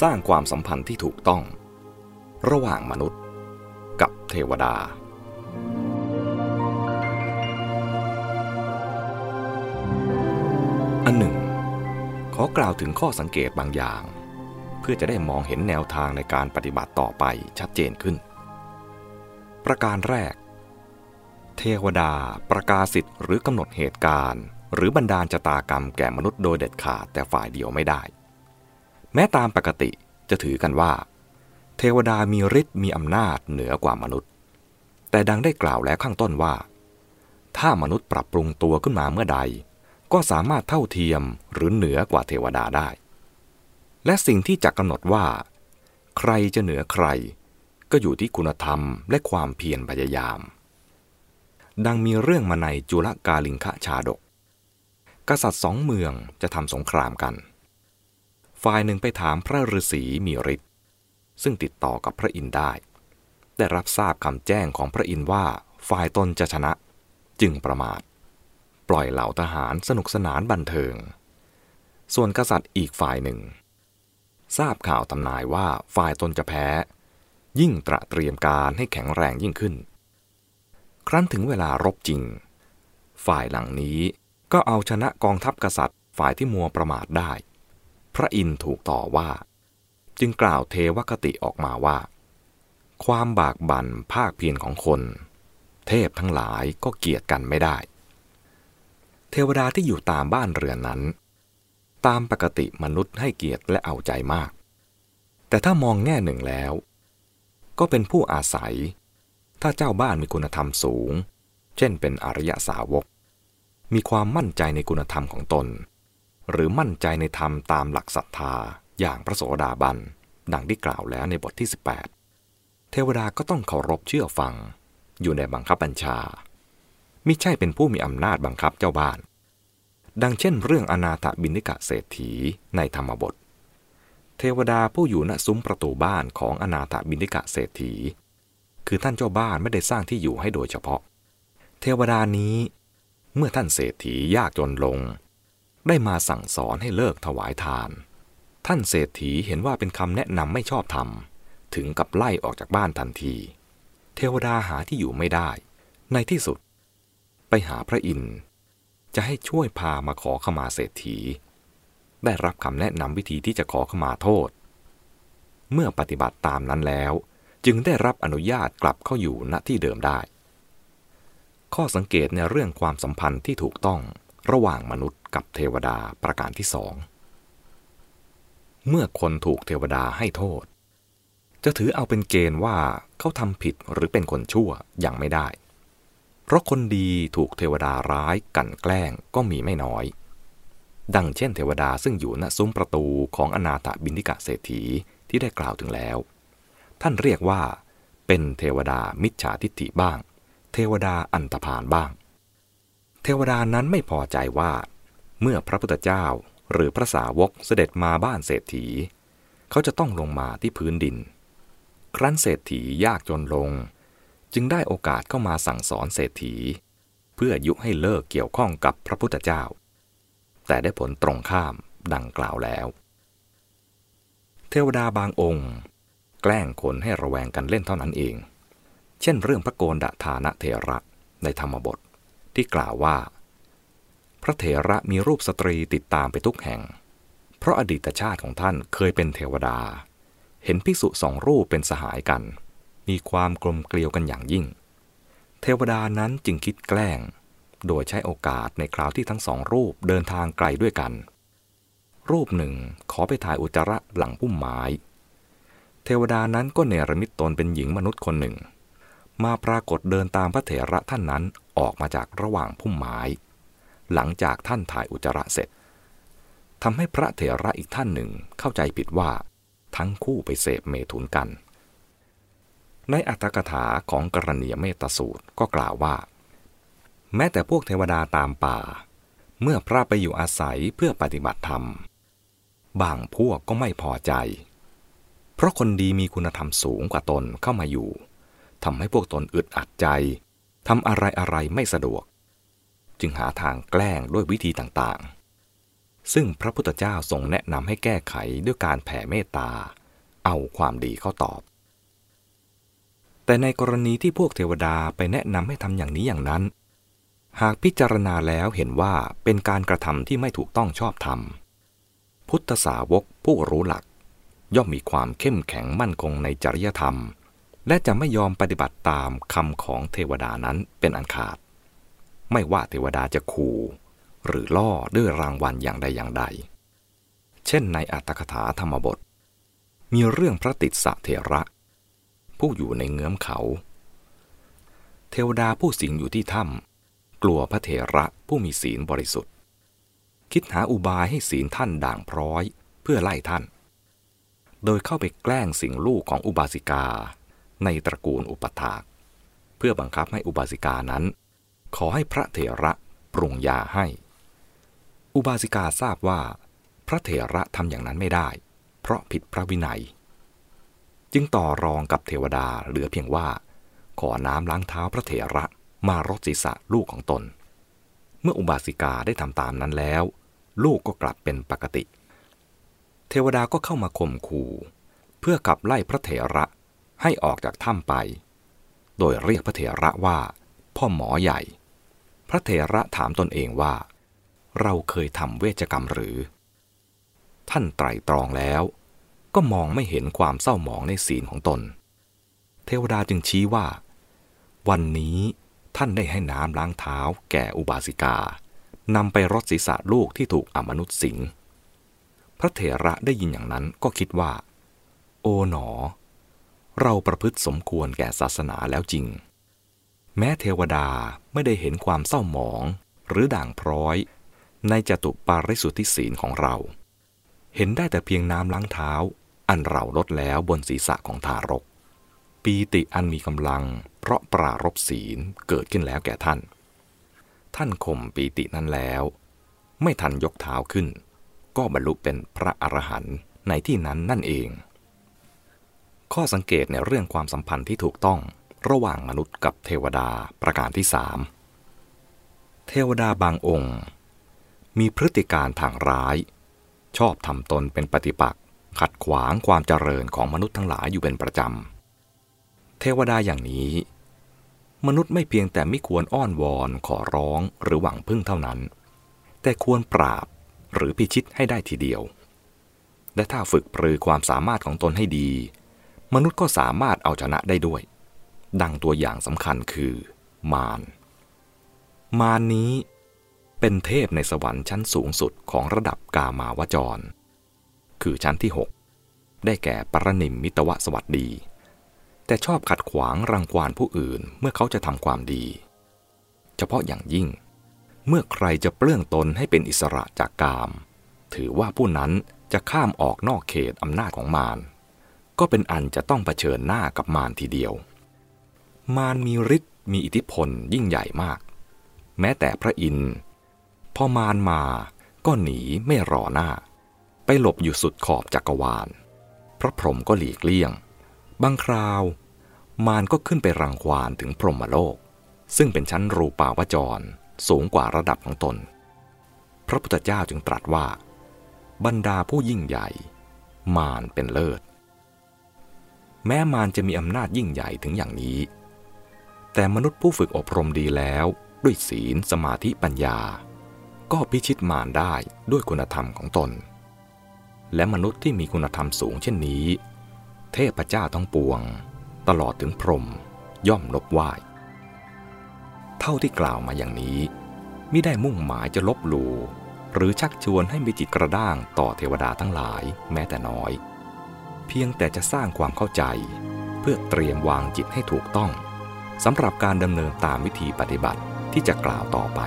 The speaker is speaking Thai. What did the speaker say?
สร้างความสัมพันธ์ที่ถูกต้อง ระหว่างมนุษย์กับเทวดา อันหนึ่ง ขอกล่าวถึงข้อสังเกตบางอย่าง เพื่อจะได้มองเห็นแนวทางในการปฏิบัติต่อไปชัดเจนขึ้น ประการแรก เทวดาประกาศสิทธิ์หรือกำหนดเหตุการณ์ หรือบรรดาลชะตากรรมแก่มนุษย์โดยเด็ดขาดแต่ฝ่ายเดียวไม่ได้ แม้ตามปกติจะถือกันว่า เทวดามีฤทธิ์มีอำนาจเหนือกว่ามนุษย์ แต่ดังได้กล่าวแล้วข้างต้นว่า ถ้ามนุษย์ปรับปรุงตัวขึ้นมาเมื่อใด ก็สามารถเท่าเทียมหรือเหนือกว่าเทวดาได้ และสิ่งที่จะกำหนดว่า ใครจะเหนือใคร ก็อยู่ที่คุณธรรมและความเพียรพยายาม ดังมีเรื่องมาในจุลกาลิงคะชาดก กษัตริย์สองเมืองจะทำสงครามกัน ฝ่ายหนึ่งไปถามพระฤาษีมีฤทธิ์ซึ่งติดต่อกับพระอินทร์ได้ ได้รับทราบคำแจ้งของพระอินทร์ว่าฝ่ายตนจะชนะ จึงประมาท ปล่อยเหล่าทหารสนุกสนานบันเทิง ส่วนกษัตริย์อีกฝ่ายหนึ่ง ทราบข่าวตำนายว่าฝ่ายตนจะแพ้ ยิ่งตระเตรียมการให้แข็งแรงยิ่งขึ้น ครั้นถึงเวลารบจริง ฝ่ายหลังนี้ก็เอาชนะกองทัพกษัตริย์ฝ่ายที่มัวประมาทได้ พระอินทร์ถูกต่อว่า จึงกล่าวเทวคติออกมาว่า ความบากบั่นภาคเพียรของคน เทพทั้งหลายก็เกียดกันไม่ได้ เทวดาที่อยู่ตามบ้านเรือนนั้น ตามปกติมนุษย์ให้เกียรติและเอาใจมาก แต่ถ้ามองแง่หนึ่งแล้ว ก็เป็นผู้อาศัย ถ้าเจ้าบ้านมีคุณธรรมสูง เช่นเป็นอริยสาวก มีความมั่นใจในคุณธรรมของตน หรือมั่นใจในธรรมตามหลักศรัทธาอย่างพระโสดาบัน ดังที่กล่าวแล้วในบทที่ 18 เทวดาก็ต้องเคารพเชื่อฟัง อยู่ในบังคับบัญชา มิใช่เป็นผู้มีอำนาจบังคับเจ้าบ้าน ดังเช่นเรื่องอนาถบินิกะเศรษฐีในธรรมบท เทวดาผู้อยู่ณซุ้มประตูบ้านของอนาถบินิกะเศรษฐี คือท่านเจ้าบ้านไม่ได้สร้างที่อยู่ให้โดยเฉพาะ เทวดานี้ เมื่อท่านเศรษฐียากจนลง ได้มาสั่งสอนให้เลิกถวายทาน ท่านเศรษฐีเห็นว่าเป็นคำแนะนำไม่ชอบธรรม ถึงกับไล่ออกจากบ้านทันที เทวดาหาที่อยู่ไม่ได้ ในที่สุด ไปหาพระอินทร์ จะให้ช่วยพามาขอขมาเศรษฐี ได้รับคำแนะนำวิธีที่จะขอขมาโทษ เมื่อปฏิบัติตามนั้นแล้ว จึงได้รับอนุญาตกลับเข้าอยู่ณที่เดิมได้ ข้อสังเกตในเรื่องความสัมพันธ์ที่ถูกต้องระหว่างมนุษย์ กับเทวดาประการที่สอง เมื่อคนถูกเทวดาให้โทษ จะถือเอาเป็นเกณฑ์ว่าเขาทำผิดหรือเป็นคนชั่วยังไม่ได้ เพราะคนดีถูกเทวดาร้ายกันแกล้งก็มีไม่น้อย ดังเช่นเทวดาซึ่งอยู่ณซุ้มประตูของอนาถบินิกะเศรษฐีที่ได้กล่าวถึงแล้ว ท่านเรียกว่า เป็นเทวดามิจฉาทิฏฐิบ้าง เทวดาอันตพานบ้างเทวดานั้นไม่พอใจว่า เมื่อพระพุทธเจ้าหรือพระสาวกเสด็จมาบ้านเศรษฐี เขาจะต้องลงมาที่พื้นดิน ครั้นเศรษฐียากจนลง จึงได้โอกาสเข้ามาสั่งสอนเศรษฐี เพื่อยุให้เลิกเกี่ยวข้องกับพระพุทธเจ้า แต่ได้ผลตรงข้ามดังกล่าวแล้ว เทวดาบางองค์ แกล้งคนให้ระแวงกันเล่นเท่านั้นเอง เช่นเรื่องพระโกนดฐานะเทระในธรรมบทที่กล่าวว่า พระเถระมีรูปสตรีติดตามไปทุกแห่ง เพราะอดีตชาติของท่านเคยเป็นเทวดา เห็นภิกษุสองรูปเป็นสหายกัน มีความกลมเกลียวกันอย่างยิ่ง เทวดานั้นจึงคิดแกล้ง โดยใช้โอกาสในคราวที่ทั้งสองรูปเดินทางไกลด้วยกัน รูปหนึ่งขอไปถ่ายอุจจาระหลังพุ่มไม้เทวดานั้นก็เนรมิตตนเป็นหญิงมนุษย์คนหนึ่ง มาปรากฏเดินตามพระเถระท่านนั้นออกมาจากระหว่างพุ่มไม้ หลังจากท่านถ่ายอุจจาระเสร็จทำให้พระเถระอีกท่านหนึ่งเข้าใจผิดว่า ทั้งคู่ไปเสพเมถุนกัน ในอัตถกถาของกรณียเมตสูตรก็กล่าวว่า แม้แต่พวกเทวดาตามป่า เมื่อพระไปอยู่อาศัยเพื่อปฏิบัติธรรม บางพวกก็ไม่พอใจ เพราะคนดีมีคุณธรรมสูงกว่าตนเข้ามาอยู่ทำให้พวกตนอึดอัดใจทำอะไรอะไรไม่สะดวก จึงหาทางแกล้งด้วยวิธีต่างๆ ซึ่งพระพุทธเจ้าทรงแนะนำให้แก้ไขด้วยการแผ่เมตตา เอาความดีเข้าตอบ แต่ในกรณีที่พวกเทวดาไปแนะนำให้ทำอย่างนี้อย่างนั้น หากพิจารณาแล้วเห็นว่าเป็นการกระทำที่ไม่ถูกต้องชอบธรรม พุทธสาวกผู้รู้หลัก ย่อมมีความเข้มแข็งมั่นคงในจริยธรรมและจะไม่ยอมปฏิบัติตามคำของเทวดานั้นเป็นอันขาด ไม่ว่าเทวดาจะขู่หรือล่อด้วยรางวัลอย่างใดอย่างใด เช่นในอัตถกถาธรรมบท มีเรื่องพระติสสะเถระ ผู้อยู่ในเงื้อมเขา เทวดาผู้สิงอยู่ที่ถ้ำกลัวพระเถระผู้มีศีลบริสุทธิ์ คิดหาอุบายให้ศีลท่านด่างพร้อยเพื่อไล่ท่าน โดยเข้าไปแกล้งสิงลูกของอุบาสิกาในตระกูลอุปถาก เพื่อบังคับให้อุบาสิกานั้น ขอให้พระเถระปรุงยาให้ อุบาสิกาทราบว่า พระเถระทำอย่างนั้นไม่ได้ เพราะผิดพระวินัย จึงต่อรองกับเทวดาเหลือเพียงว่า ขอน้ำล้างเท้าพระเถระมารดศีรษะลูกของตน เมื่ออุบาสิกาได้ทำตามนั้นแล้ว ลูกก็กลับเป็นปกติ เทวดาก็เข้ามาข่มขู่เพื่อขับไล่พระเถระให้ออกจากถ้ำไป โดยเรียกพระเถระว่า พ่อหมอใหญ่ พระเถระถามตนเองว่า เราเคยทำเวชกรรมหรือ ท่านไตรตรองแล้ว ก็มองไม่เห็นความเศร้าหมองในศีลของตน เทวดาจึงชี้ว่า วันนี้ท่านได้ให้น้ำล้างเท้าแก่อุบาสิกานำไปรดศีรษะลูกที่ถูกอมนุษย์สิง พระเถระได้ยินอย่างนั้นก็คิดว่า โอ๋หนอ เราประพฤติสมควรแก่ศาสนาแล้วจริง แม้เทวดาไม่ได้เห็นความเศร้าหมองหรือด่างพร้อย ในจตุปาริสุทธิศีลของเรา เห็นได้แต่เพียงน้ำล้างเท้า อันเราลดแล้วบนศีรษะของทารก ปีติอันมีกำลัง เพราะปรารบศีลเกิดขึ้นแล้วแก่ท่าน ท่านข่มปีตินั้นแล้ว ไม่ทันยกเท้าขึ้น ก็บรรลุเป็นพระอรหันต์ในที่นั้นนั่นเอง ข้อสังเกตในเรื่องความสัมพันธ์ที่ถูกต้อง ระหว่างมนุษย์กับเทวดาประการที่สามเทวดาบางองค์ มีพฤติการทางร้าย ชอบทำตนเป็นปฏิปักษ์ขัดขวางความเจริญของมนุษย์ทั้งหลายอยู่เป็นประจำ เทวดาอย่างนี้ มนุษย์ไม่เพียงแต่ไม่ควรอ้อนวอนขอร้องหรือหวังพึ่งเท่านั้น แต่ควรปราบหรือพิชิตให้ได้ทีเดียว และถ้าฝึกปรือความสามารถของตนให้ดี มนุษย์ก็สามารถเอาชนะได้ด้วย ดังตัวอย่างสำคัญคือ มารมารนี้เป็นเทพในสวรรค์ชั้นสูงสุดของระดับกามาวจร คือชั้นที่ 6 ได้แก่ปรนิมมิตวสวัสดี แต่ชอบขัดขวางรังควานผู้อื่นเมื่อเขาจะทำความดี เฉพาะอย่างยิ่ง เมื่อใครจะเปลื้องตนให้เป็นอิสระจากกาม ถือว่าผู้นั้นจะข้ามออกนอกเขตอำนาจของมารก็เป็นอันจะต้องเผชิญหน้ากับมารทีเดียว มารมีฤทธิ์มีอิทธิพลยิ่งใหญ่มาก แม้แต่พระอินทร์พอมารมาก็หนีไม่รอหน้า ไปหลบอยู่สุดขอบจักรวาล พระพรหมก็หลีกเลี่ยง บางคราว มารก็ขึ้นไปรังควานถึงพรหมโลก ซึ่งเป็นชั้นรูปาวจรสูงกว่าระดับของตน พระพุทธเจ้าจึงตรัสว่า บรรดาผู้ยิ่งใหญ่ มารเป็นเลิศ แม้มารจะมีอำนาจยิ่งใหญ่ถึงอย่างนี้ แต่มนุษย์ผู้ฝึกอบรมดีแล้ว ด้วยศีลสมาธิปัญญา ก็พิชิตมารได้ด้วยคุณธรรมของตน และมนุษย์ที่มีคุณธรรมสูงเช่นนี้ เทพเจ้าทั้งปวง ตลอดถึงพรหมย่อมลบไหว้เท่าที่กล่าวมาอย่างนี้ไม่ได้มุ่งหมายจะลบหลู่หรือชักชวนให้มีจิตกระด้างต่อเทวดาทั้งหลายแม้แต่น้อย เพียงแต่จะสร้างความเข้าใจ เพื่อเตรียมวางจิตให้ถูกต้อง สำหรับการดำเนินตามวิธีปฏิบัติที่จะกล่าวต่อไป